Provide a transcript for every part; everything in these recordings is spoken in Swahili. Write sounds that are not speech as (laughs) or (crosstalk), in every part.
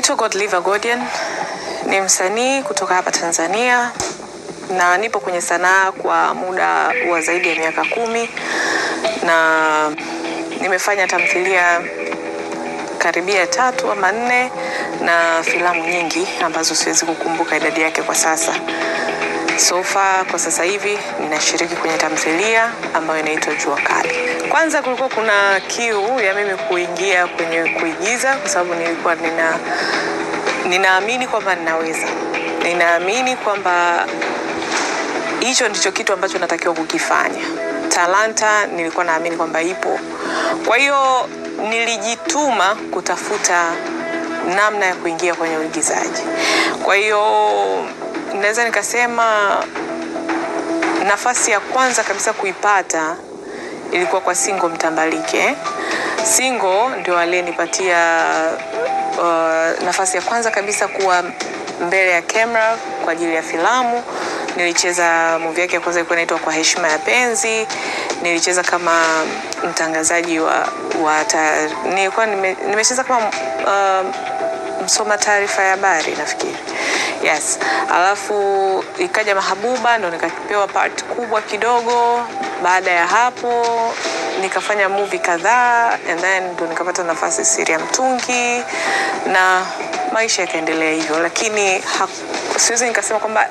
Naitwa Godliver Godian, ni msanii kutoka hapa Tanzania na nipo kwenye sanaa kwa muda wa zaidi ya miaka kumi na nimefanya tamthilia karibia tatu ama nne na filamu nyingi ambazo siwezi kukumbuka idadi yake kwa sasa. So far kwa sasa hivi ninashiriki kwenye tamthilia ambayo inaitwa Jua Kali. Kwanza kulikuwa kuna kiu ya mimi kuingia kwenye kuigiza kwa sababu nilikuwa nina ninaamini kwamba ninaweza, ninaamini kwamba hicho ndicho kitu ambacho natakiwa kukifanya. Talanta nilikuwa naamini kwamba ipo, kwa hiyo nilijituma kutafuta namna ya kuingia kwenye uigizaji. Kwa hiyo naweza nikasema nafasi ya kwanza kabisa kuipata ilikuwa kwa Singo Mtambalike. Singo ndio aliyenipatia uh, nafasi ya kwanza kabisa kuwa mbele ya kamera kwa ajili ya filamu. Nilicheza movie yake ya kwanza ilikuwa inaitwa Kwa Heshima ya Penzi. Nilicheza kama mtangazaji wa, wa nilikuwa nilikuwa nime, nimecheza kama uh, msoma taarifa ya habari nafikiri. Yes. Alafu ikaja Mahabuba ndo nikapewa part kubwa kidogo. Baada ya hapo nikafanya movie kadhaa and then ndo nikapata nafasi Siri ya Mtungi na maisha yakaendelea hivyo, lakini siwezi nikasema kwamba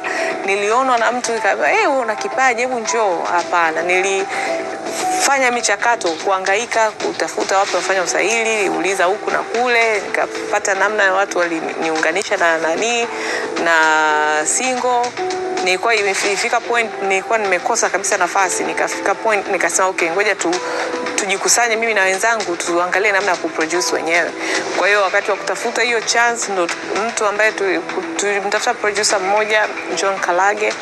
nilionwa na mtu nikaambia hey, wewe una kipaji, hebu njoo. Hapana, nilifanya michakato, kuangaika kutafuta wapi wafanya usahili, uliza huku na kule, nikapata namna ya watu waliniunganisha na nani na single nilikuwa imefika point nilikuwa nimekosa kabisa nafasi, nikafika point nikasema okay, ngoja tu tujikusanye mimi na wenzangu tuangalie namna ya kuproduce wenyewe. Kwa hiyo wakati wa kutafuta hiyo chance ndo mtu ambaye tu- tulimtafuta producer mmoja John Kalage,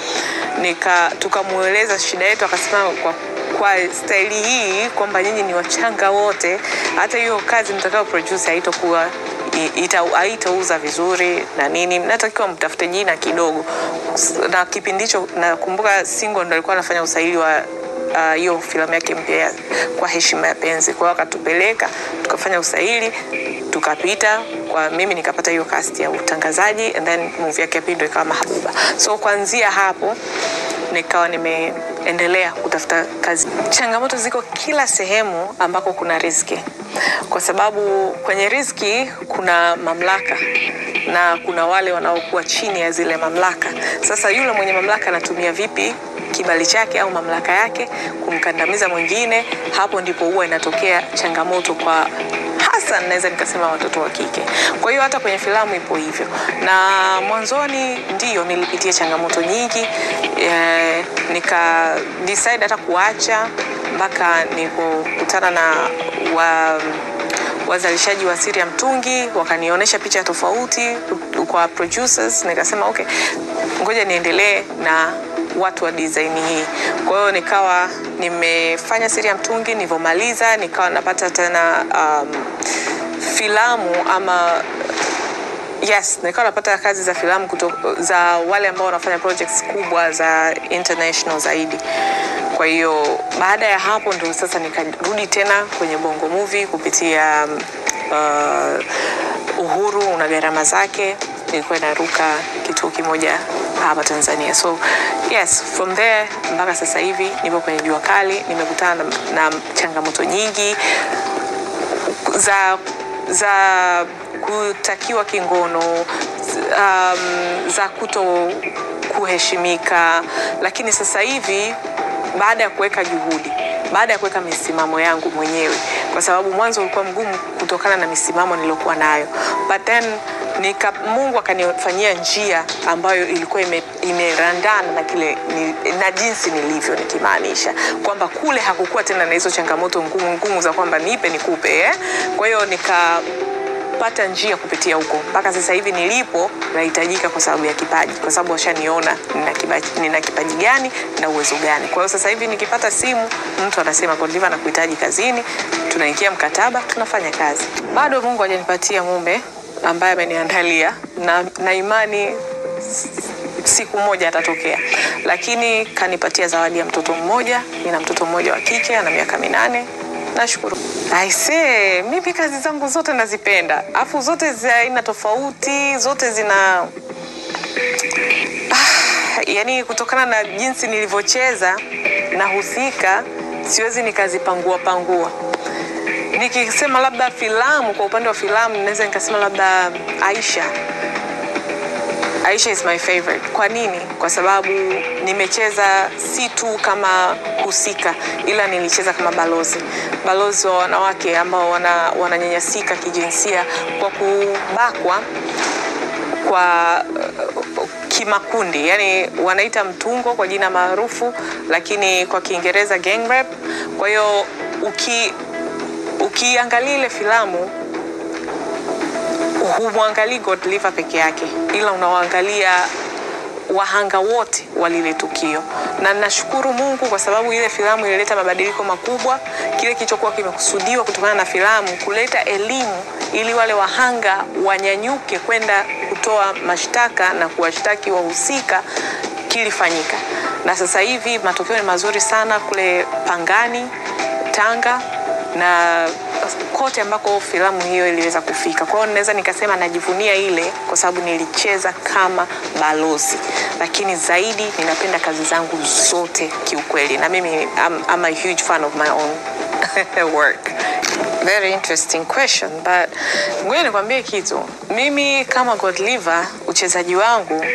nika tukamueleza shida yetu, akasema kwa kwa staili hii kwamba nyinyi ni wachanga wote, hata hiyo kazi mtakao produce haitokuwa haitauza vizuri na nini, natakiwa mtafute jina kidogo. Na kipindi hicho nakumbuka Singo ndo alikuwa anafanya usaili wa ah, hiyo uh, filamu yake mpya kwa heshima ya penzi. Kwa wakatupeleka akatupeleka tukafanya usaili tukapita kwa mimi nikapata hiyo cast ya utangazaji and then movie yake ya pili ikawa Mahabuba. So kuanzia hapo nikawa nimeendelea kutafuta kazi. Changamoto ziko kila sehemu ambako kuna riski, kwa sababu kwenye riski kuna mamlaka na kuna wale wanaokuwa chini ya zile mamlaka. Sasa yule mwenye mamlaka anatumia vipi kibali chake au mamlaka yake kumkandamiza mwingine? Hapo ndipo huwa inatokea changamoto kwa hasa naweza nikasema watoto wa kike. Kwa hiyo hata kwenye filamu ipo hivyo, na mwanzoni ndiyo nilipitia changamoto nyingi. E, nika decide hata kuacha mpaka nilipokutana na wa wazalishaji wa Siri ya Mtungi wakanionyesha picha tofauti kwa producers, nikasema okay, ngoja niendelee na watu wa design hii. Kwa hiyo nikawa nimefanya Siri ya Mtungi, nilivyomaliza nikawa napata tena um, filamu ama yes, nikawa napata kazi za filamu kuto, za wale ambao wanafanya projects kubwa za international zaidi. Kwa hiyo baada ya hapo ndio sasa nikarudi tena kwenye Bongo Movie kupitia uh, Uhuru una gharama zake, nilikuwa naruka kituo kimoja hapa Tanzania. So yes, from there mpaka sasa hivi nipo kwenye Jua Kali, nimekutana na, na changamoto nyingi za za kutakiwa kingono um, za kuto kuheshimika, lakini sasa hivi baada ya kuweka juhudi, baada ya kuweka misimamo yangu mwenyewe, kwa sababu mwanzo ulikuwa mgumu kutokana na misimamo niliyokuwa nayo, but then nika, Mungu akanifanyia njia ambayo ilikuwa ime, imerandana na kile ni, na jinsi nilivyo, nikimaanisha kwamba kule hakukuwa tena na hizo changamoto ngumu ngumu za kwamba nipe nikupe eh? Kwa hiyo nika njia kupitia huko mpaka sasa hivi nilipo nahitajika kwa sababu ya kipaji, kwa sababu washaniona nina kipaji, nina kipaji gani na uwezo gani. Kwa hiyo sasa hivi nikipata simu, mtu anasema kondiva na kuhitaji kazini, tunaingia mkataba, tunafanya kazi. Bado Mungu hajanipatia mume ambaye ameniandalia na, na imani siku moja atatokea, lakini kanipatia zawadi ya mtoto mmoja. Nina mtoto mmoja wa kike ana miaka minane nashukuru. Aisee, mimi kazi zangu zote nazipenda, afu zote za aina tofauti, zote zina ah, yani kutokana na jinsi nilivyocheza nahusika, siwezi nikazipangua pangua nikisema labda filamu kwa upande wa filamu naweza nikasema labda aisha. Aisha is my favorite. Kwa nini? Kwa sababu nimecheza si tu kama husika ila nilicheza kama balozi. Balozi wa wanawake ambao wana- wananyanyasika kijinsia kwa kubakwa kwa uh, kimakundi. Yani wanaita mtungo kwa jina maarufu lakini kwa kiingereza gang rape kwa hiyo uki ukiangalia ile filamu humwangalii godliver peke yake ila unawaangalia wahanga wote wa lile tukio. Na nashukuru mungu kwa sababu ile filamu ilileta mabadiliko makubwa. Kile kilichokuwa kimekusudiwa kutokana na filamu kuleta elimu ili wale wahanga wanyanyuke kwenda kutoa mashtaka na kuwashtaki wahusika kilifanyika. Na sasa hivi matokeo ni mazuri sana kule pangani tanga na kote ambako filamu hiyo iliweza kufika. Kwa hiyo naweza nikasema najivunia ile kwa sababu nilicheza kama balozi, lakini zaidi ninapenda kazi zangu zote kiukweli, na mimi I'm, I'm a huge fan of my own (laughs) work. Very interesting question but ngoja nikwambie kitu. Mimi kama Godliver, uchezaji wangu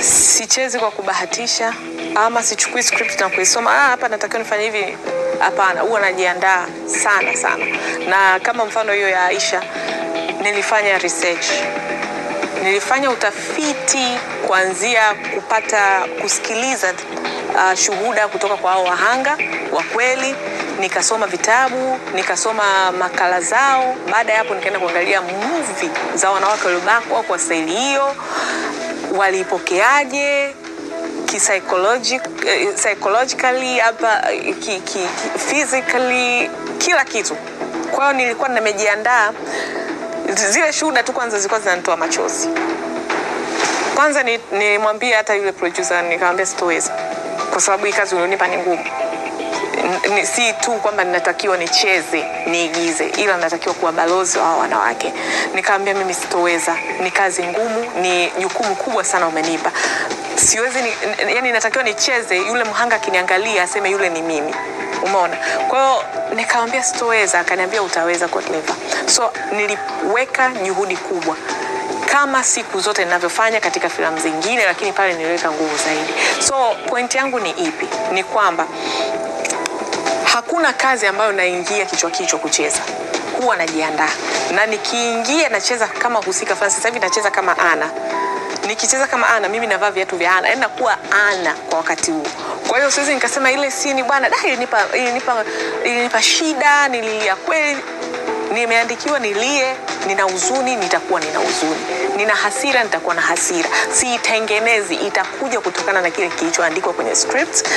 sichezi kwa kubahatisha ama sichukui script na kuisoma ah, hapa natakiwa nifanye hivi. Hapana huwa najiandaa sana sana. Na kama mfano hiyo ya aisha nilifanya research. Nilifanya utafiti kuanzia kupata kusikiliza uh, shuhuda kutoka kwa hao wahanga wa kweli. Nikasoma vitabu nikasoma makala zao. Baada ya hapo nikaenda kuangalia movie za wanawake waliobakwa kwa staili hiyo. Walipokeaje psychologically hapa eh, ki, ki, physically kila kitu. Kwa hiyo nilikuwa nimejiandaa zile shuhuda tu kwanza zilikuwa zinanitoa machozi. Kwanza ni- nilimwambia hata yule producer nikamwambia sitoweza kwa sababu hii kazi ulionipa ni ngumu. Si tu kwamba ninatakiwa nicheze niigize ila natakiwa kuwa balozi wa wanawake. Nikaambia mimi sitoweza. Ni kazi ngumu ni jukumu kubwa sana umenipa siwezi ni, yani natakiwa nicheze yule mhanga akiniangalia aseme yule ni mimi. Umeona? Kwa hiyo nikamwambia sitoweza akaniambia utaweza Godliver. so niliweka juhudi kubwa. Kama siku zote ninavyofanya katika filamu zingine lakini pale niliweka nguvu zaidi. So point yangu ni ipi? Ni kwamba hakuna kazi ambayo naingia kichwa kichwa kucheza. Huwa najiandaa. Na nikiingia nacheza kama husika fulani sasa hivi nacheza kama ana nikicheza kama ana mimi navaa viatu vya ana yani nakuwa ana kwa wakati huo. Kwa hiyo siwezi nikasema ile sini bwana da ilinipa, ilinipa, ilinipa shida nililia kweli. Nimeandikiwa nilie nina huzuni nitakuwa nina huzuni. Nina hasira nitakuwa na hasira. Siitengenezi itakuja kutokana na kile kilichoandikwa kwenye script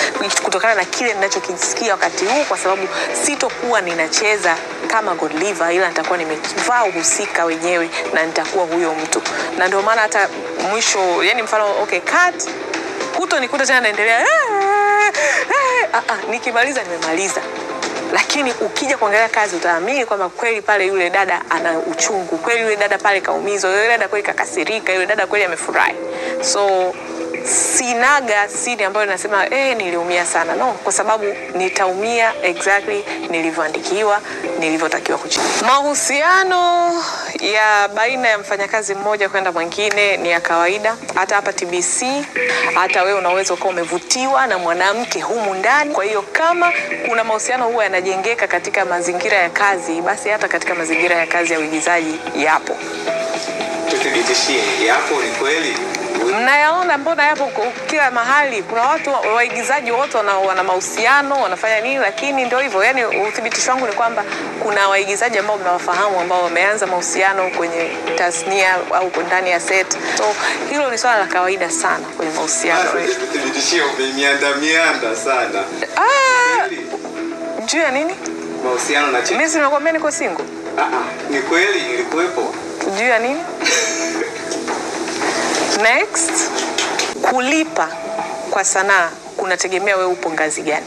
kutokana na kile ninachokisikia wakati huu kwa sababu sitokuwa ninacheza kama Godliver ila nitakuwa nimevaa uhusika wenyewe na nitakuwa huyo mtu. Na ndio maana hata mwisho yani mfano okay cut. Huto nikuta tena naendelea "Eh, eh." Ah, ah, nikimaliza nimemaliza. Lakini ukija kuangalia kazi utaamini kwamba kweli pale yule dada ana uchungu. Kweli yule dada pale kaumizwa yule dada kweli kakasirika yule dada kweli amefurahi. So sinaga siri ambayo nasema eh, niliumia sana. No kwa sababu nitaumia exactly nilivyoandikiwa nilivyotakiwa kuchia. mahusiano ya baina ya mfanyakazi mmoja kwenda mwingine ni ya kawaida. Hata hapa tbc hata wewe unaweza ukawa umevutiwa na mwanamke humu ndani. Kwa hiyo kama kuna mahusiano huwa yanajengeka katika mazingira ya kazi basi hata katika mazingira ya kazi ya uigizaji yapo tuthibitishie yapo ni kweli? Mnayaona mbona yapo kila mahali. Kuna watu waigizaji wote wana, wana mahusiano wanafanya nini lakini ndio hivyo. Yani uthibitisho wangu ni kwamba kuna waigizaji ambao mnawafahamu ambao wameanza mahusiano kwenye tasnia au ndani ya set. So hilo ni swala la kawaida sana kwenye mahusiano tuthibitishie umemianda mianda sana. Ah, juu ya nini? Mahusiano na mimi, mi simekwambia niko single. Ah, ah, ni kweli ilikuwepo. Juu ya nini next kulipa kwa sanaa kunategemea wewe upo ngazi gani.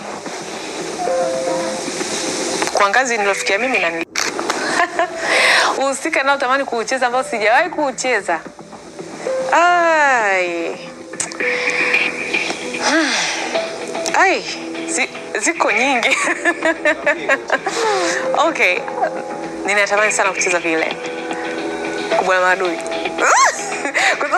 Kwa ngazi nilofikia mimi na (laughs) uhusika nao tamani kuucheza ambao sijawahi kuucheza. Ai. Ai ziko nyingi. (laughs) Okay ninatamani sana kucheza vile. Kubwa na maadui (laughs)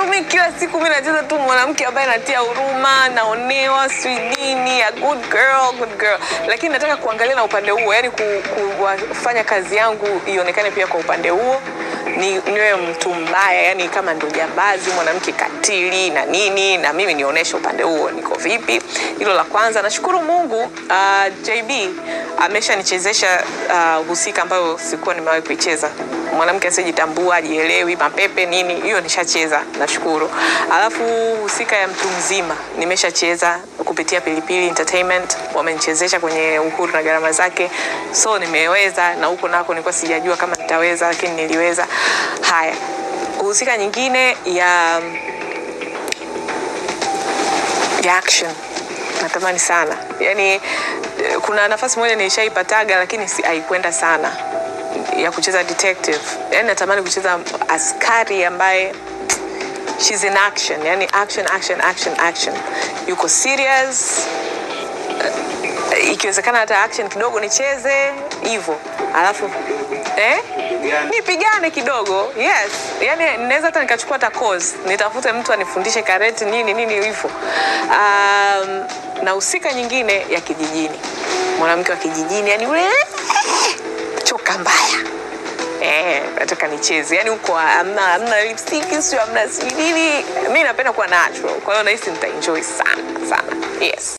kwa sababu mi kila siku mi nacheza tu mwanamke ambaye natia huruma naonewa swidini a good girl, good girl. Lakini nataka kuangalia na upande huo yani kufanya kazi yangu ionekane pia kwa upande huo ni niwe mtu mbaya yani kama ndo jambazi mwanamke katili na nini na mimi nionyeshe upande huo niko vipi? Hilo la kwanza. Nashukuru mungu uh, jb ameshanichezesha uh, husika ambayo sikuwa nimewahi kuicheza. Mwanamke asiyejitambua ajielewi mapepe nini hiyo nishacheza nashukuru. Alafu husika ya mtu mzima nimeshacheza kupitia pilipili entertainment wamenichezesha kwenye uhuru na gharama zake. So nimeweza na huko nako nilikuwa sijajua kama nitaweza lakini niliweza haya husika nyingine ya ya action. Natamani sana. Yani kuna nafasi moja nilishaipataga lakini si, haikwenda sana. Ya kucheza detective. Yani natamani kucheza askari ambaye she's in action. Yani action action action action. Yuko serious. Ikiwezekana hata action kidogo nicheze hivyo. Alafu eh? Nipigane. Kidogo yes. Yani naweza hata nikachukua hata course nitafute mtu anifundishe karate nini nini hivyo. Um, na husika nyingine ya kijijini. Mwanamke wa kijijini yani ule choka mbaya. Eh, nataka nicheze. Yani huko amna amna lipstick sio amna nini. Mi napenda kuwa natural. Kwa hiyo nahisi nitaenjoy sana sana. Yes